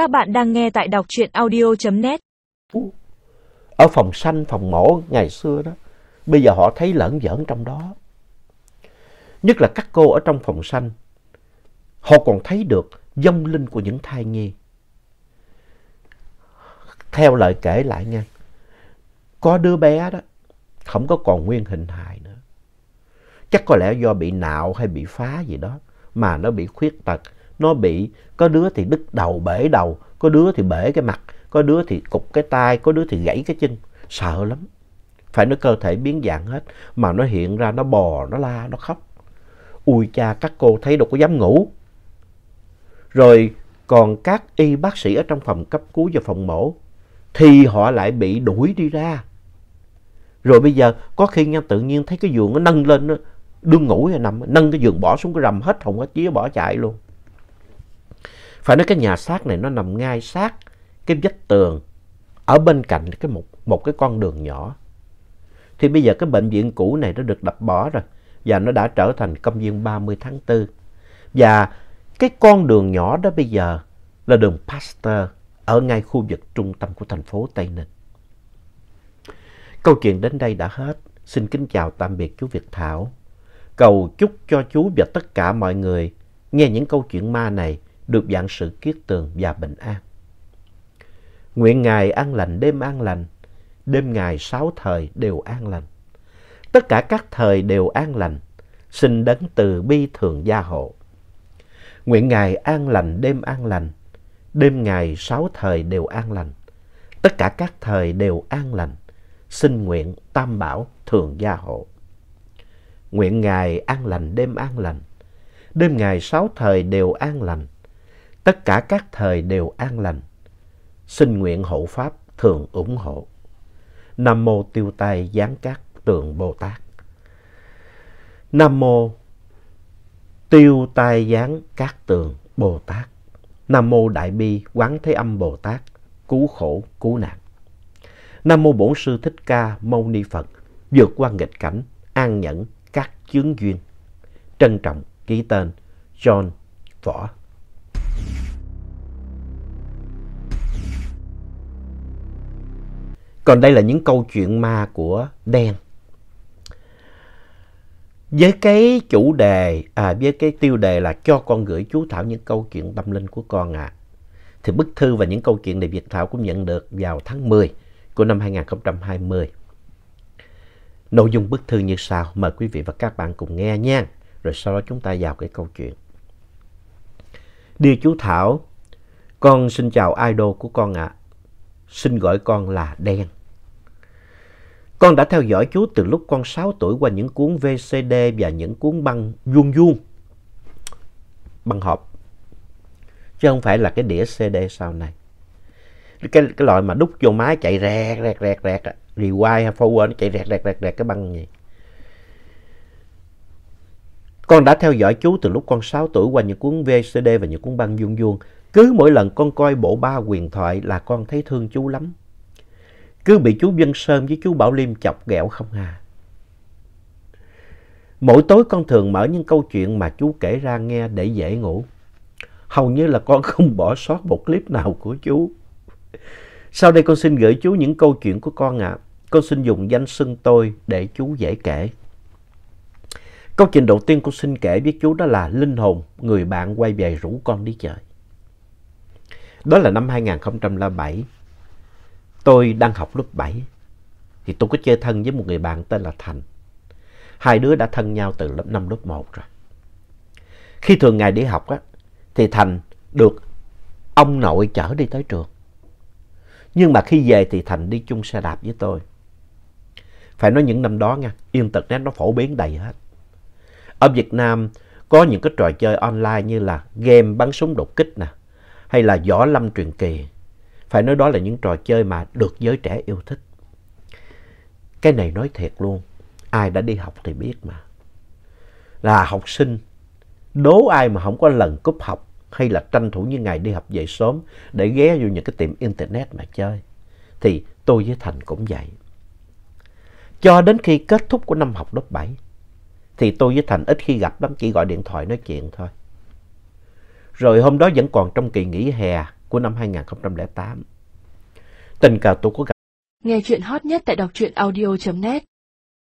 Các bạn đang nghe tại đọc truyện audio.net. Ở phòng sanh, phòng mổ ngày xưa đó, bây giờ họ thấy lẫn giỡn trong đó. Nhất là các cô ở trong phòng sanh, họ còn thấy được dông linh của những thai nhi. Theo lời kể lại nha, có đứa bé đó, không có còn nguyên hình hài nữa. Chắc có lẽ do bị nạo hay bị phá gì đó mà nó bị khuyết tật. Nó bị, có đứa thì đứt đầu, bể đầu, có đứa thì bể cái mặt, có đứa thì cục cái tai, có đứa thì gãy cái chân. Sợ lắm. Phải nói cơ thể biến dạng hết, mà nó hiện ra, nó bò, nó la, nó khóc. Ui cha, các cô thấy đâu có dám ngủ. Rồi còn các y bác sĩ ở trong phòng cấp cứu và phòng mổ, thì họ lại bị đuổi đi ra. Rồi bây giờ có khi nha tự nhiên thấy cái giường nó nâng lên, đương ngủ hay nằm, nâng cái giường bỏ xuống cái rầm hết hồn hết chía bỏ chạy luôn. Phải nói cái nhà xác này nó nằm ngay sát cái vách tường ở bên cạnh cái một, một cái con đường nhỏ. Thì bây giờ cái bệnh viện cũ này nó được đập bỏ rồi và nó đã trở thành công viên 30 tháng 4. Và cái con đường nhỏ đó bây giờ là đường Pasteur ở ngay khu vực trung tâm của thành phố Tây Ninh. Câu chuyện đến đây đã hết. Xin kính chào tạm biệt chú Việt Thảo. Cầu chúc cho chú và tất cả mọi người nghe những câu chuyện ma này được dạng sự kiết tường và bình an. Nguyện Ngài an lành đêm an lành, đêm Ngài sáu thời đều an lành. Tất cả các thời đều an lành, xin đấng từ bi thường gia hộ. Nguyện Ngài an lành đêm an lành, đêm Ngài sáu thời đều an lành. Tất cả các thời đều an lành, xin nguyện tam bảo thường gia hộ. Nguyện Ngài an lành đêm an lành, đêm Ngài sáu thời đều an lành, tất cả các thời đều an lành. Xin nguyện hộ Pháp thường ủng hộ. Nam Mô Tiêu Tai Giáng Các Tường Bồ Tát. Nam Mô Tiêu Tai Giáng Các Tường Bồ Tát. Nam Mô Đại Bi Quán Thế Âm Bồ Tát. Cứu khổ, cứu nạn. Nam Mô Bổn Sư Thích Ca Mâu Ni Phật. Vượt qua nghịch cảnh, an nhẫn các chướng duyên. Trân trọng ký tên John Võ. Còn đây là những câu chuyện ma của Đen. Với cái chủ đề, à, với cái tiêu đề là cho con gửi chú Thảo những câu chuyện tâm linh của con ạ. À. Thì bức thư và những câu chuyện này Việt Thảo cũng nhận được vào tháng 10 của năm 2020. Nội dung bức thư như sau, mời quý vị và các bạn cùng nghe nha. Rồi sau đó chúng ta vào cái câu chuyện. Điều chú Thảo, con xin chào idol của con ạ. À. Xin gọi con là Đen. Con đã theo dõi chú từ lúc con 6 tuổi qua những cuốn VCD và những cuốn băng vuông vuông. Băng hộp. Chứ không phải là cái đĩa CD sau này. Cái, cái loại mà đút vô máy chạy rẹt rẹt rẹt rẹt. Rewind hay forward nó chạy rẹt rẹt rẹt rẹt cái băng gì. Con đã theo dõi chú từ lúc con 6 tuổi qua những cuốn VCD và những cuốn băng vuông vuông. Cứ mỗi lần con coi bộ ba quyền thoại là con thấy thương chú lắm. Cứ bị chú Vân Sơn với chú Bảo Liêm chọc ghẹo không à. Mỗi tối con thường mở những câu chuyện mà chú kể ra nghe để dễ ngủ. Hầu như là con không bỏ sót một clip nào của chú. Sau đây con xin gửi chú những câu chuyện của con ạ. À. Con xin dùng danh xưng tôi để chú dễ kể. Câu chuyện đầu tiên con xin kể với chú đó là Linh hồn, người bạn quay về rủ con đi chơi. Đó là năm 2007. Tôi đang học lớp 7. Thì tôi có chơi thân với một người bạn tên là Thành. Hai đứa đã thân nhau từ lớp 5, lớp 1 rồi. Khi thường ngày đi học á, thì Thành được ông nội chở đi tới trường. Nhưng mà khi về thì Thành đi chung xe đạp với tôi. Phải nói những năm đó nha, Internet nó phổ biến đầy hết. Ở Việt Nam có những cái trò chơi online như là game bắn súng đột kích nè, hay là võ lâm truyền kỳ. Phải nói đó là những trò chơi mà được giới trẻ yêu thích. Cái này nói thiệt luôn, ai đã đi học thì biết mà. Là học sinh, đố ai mà không có lần cúp học hay là tranh thủ những ngày đi học dậy sớm để ghé vô những cái tiệm internet mà chơi. Thì tôi với Thành cũng vậy. Cho đến khi kết thúc của năm học lớp 7, thì tôi với Thành ít khi gặp lắm, chỉ gọi điện thoại nói chuyện thôi. Rồi hôm đó vẫn còn trong kỳ nghỉ hè của năm 2008. Tình cờ tôi có gặp Nghe chuyện hot nhất tại đọc truyện audio.net